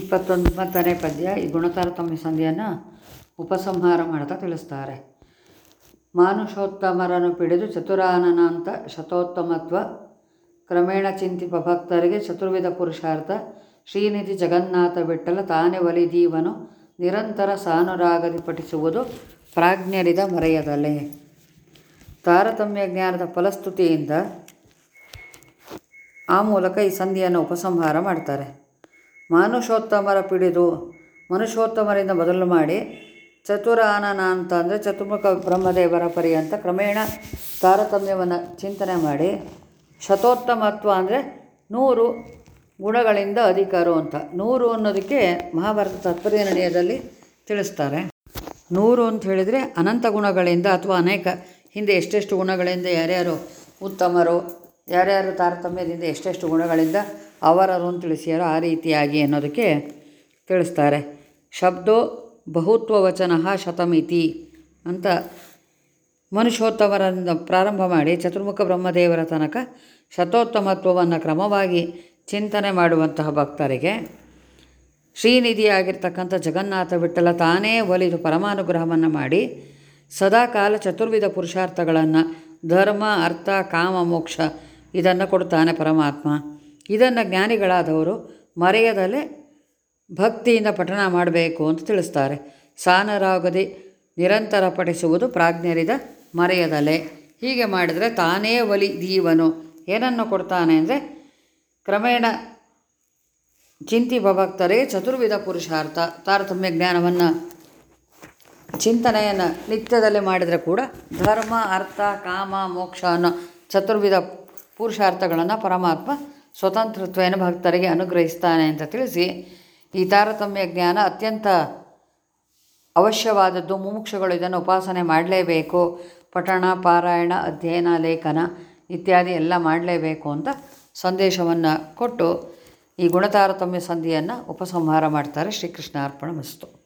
ಇಪ್ಪತ್ತೊಂಬತ್ತನೇ ಪದ್ಯ, ಈ ಗುಣತಾರತಮ್ಯ ಸಂಧಿಯನ್ನು ಉಪಸಂಹಾರ ಮಾಡ್ತಾ ತಿಳಿಸ್ತಾರೆ. ಮಾನುಷೋತ್ತಮರನ್ನು ಪಿಡಿದು ಚತುರಾನನಾಂತ ಶತೋತ್ತಮತ್ವ, ಕ್ರಮೇಣ ಚಿಂತಿಪ ಭಕ್ತರಿಗೆ ಚತುರ್ವಿಧ ಪುರುಷಾರ್ಥ, ಶ್ರೀನಿಧಿ ಜಗನ್ನಾಥ ಬಿಟ್ಟಲ ತಾನೇ ಒಲಿದೀವನು ನಿರಂತರ ಸಾನುರಾಗದಿ ಪಠಿಸುವುದು ಪ್ರಾಜ್ಞರಿದ ಮರೆಯದಲೆ. ತಾರತಮ್ಯ ಜ್ಞಾನದ ಫಲಸ್ತುತಿಯಿಂದ ಆ ಮೂಲಕ ಈ ಸಂಧಿಯನ್ನು ಉಪಸಂಹಾರ ಮಾಡ್ತಾರೆ. ಮಾನುಷೋತ್ತಮರ ಪಿಡಿದು ಮನುಷ್ಯೋತ್ತಮರಿಂದ ಬದಲು ಮಾಡಿ ಚತುರಾನನ ಅಂತ ಅಂದರೆ ಚತುರ್ಮುಖ ಬ್ರಹ್ಮದೇವರ ಪರ್ಯಂತ ಕ್ರಮೇಣ ತಾರತಮ್ಯವನ್ನು ಚಿಂತನೆ ಮಾಡಿ ಶತೋತ್ತಮತ್ವ ಅಂದರೆ ನೂರು ಗುಣಗಳಿಂದ ಅಧಿಕಾರು ಅಂತ. ನೂರು ಅನ್ನೋದಕ್ಕೆ ಮಹಾಭಾರತ ತಾತ್ಪರ್ಯ ನಿರ್ಣಯದಲ್ಲಿ ತಿಳಿಸ್ತಾರೆ. ನೂರು ಅಂತ ಹೇಳಿದರೆ ಅನಂತ ಗುಣಗಳಿಂದ ಅಥವಾ ಅನೇಕ ಹಿಂದೆ ಎಷ್ಟೆಷ್ಟು ಗುಣಗಳಿಂದ ಯಾರ್ಯಾರು ಉತ್ತಮರು, ಯಾರ್ಯಾರು ತಾರತಮ್ಯದಿಂದ ಎಷ್ಟೆಷ್ಟು ಗುಣಗಳಿಂದ ಅವರರು ತಿಳಿಸ್ಯಾರೋ ಆ ರೀತಿಯಾಗಿ ಅನ್ನೋದಕ್ಕೆ ತಿಳಿಸ್ತಾರೆ. ಶಬ್ದೋ ಬಹುತ್ವ ವಚನ ಶತಮಿತಿ ಅಂತ ಮನುಷ್ಯೋತ್ತಮರಿಂದ ಪ್ರಾರಂಭ ಮಾಡಿ ಚತುರ್ಮುಖ ಬ್ರಹ್ಮದೇವರ ತನಕ ಶತೋತ್ತಮತ್ವವನ್ನು ಕ್ರಮವಾಗಿ ಚಿಂತನೆ ಮಾಡುವಂತಹ ಭಕ್ತರಿಗೆ ಶ್ರೀನಿಧಿಯಾಗಿರ್ತಕ್ಕಂಥ ಜಗನ್ನಾಥ ವಿಠಲ ತಾನೇ ಒಲಿದು ಪರಮಾನುಗ್ರಹವನ್ನು ಮಾಡಿ ಸದಾಕಾಲ ಚತುರ್ವಿಧ ಪುರುಷಾರ್ಥಗಳನ್ನು ಧರ್ಮ, ಅರ್ಥ, ಕಾಮ, ಮೋಕ್ಷ ಇದನ್ನು ಕೊಡ್ತಾನೆ ಪರಮಾತ್ಮ. ಇದನ್ನು ಜ್ಞಾನಿಗಳಾದವರು ಮರೆಯದಲ್ಲೇ ಭಕ್ತಿಯಿಂದ ಪಠಣ ಮಾಡಬೇಕು ಅಂತ ತಿಳಿಸ್ತಾರೆ. ಸಾನರಾಗದಿ ನಿರಂತರ ಪಡಿಸುವುದು ಪ್ರಾಜ್ಞರಿದ ಮರೆಯದಲೆ. ಹೀಗೆ ಮಾಡಿದರೆ ತಾನೇ ಒಲಿ ದೀವನು. ಏನನ್ನು ಕೊಡ್ತಾನೆ ಅಂದರೆ ಕ್ರಮೇಣ ಚಿಂತಿ ಭಕ್ತರಿಗೆ ಚತುರ್ವಿಧ ಪುರುಷಾರ್ಥ. ತಾರತಮ್ಯ ಜ್ಞಾನವನ್ನು ಚಿಂತನೆಯನ್ನು ನಿತ್ಯದಲ್ಲಿ ಮಾಡಿದರೆ ಕೂಡ ಧರ್ಮ, ಅರ್ಥ, ಕಾಮ, ಮೋಕ್ಷ ಅನ್ನೋ ಚತುರ್ವಿಧ ಪುರುಷಾರ್ಥಗಳನ್ನು ಪರಮಾತ್ಮ ಸ್ವತಂತ್ರತ್ವೇನ ಭಕ್ತರಿಗೆ ಅನುಗ್ರಹಿಸ್ತಾನೆ ಅಂತ ತಿಳಿಸಿ ಈ ತಾರತಮ್ಯ ಜ್ಞಾನ ಅತ್ಯಂತ ಅವಶ್ಯವಾದದ್ದು. ಮುಮುಕ್ಷಗಳು ಇದನ್ನು ಉಪಾಸನೆ ಮಾಡಲೇಬೇಕು. ಪಠಣ, ಪಾರಾಯಣ, ಅಧ್ಯಯನ, ಲೇಖನ ಇತ್ಯಾದಿ ಎಲ್ಲ ಮಾಡಲೇಬೇಕು ಅಂತ ಸಂದೇಶವನ್ನು ಕೊಟ್ಟು ಈ ಗುಣತಾರತಮ್ಯ ಸಂಧಿಯನ್ನು ಉಪಸಂಹಾರ ಮಾಡ್ತಾರೆ ಶ್ರೀಕೃಷ್ಣ ಅರ್ಪಣ ಮಸ್ತು.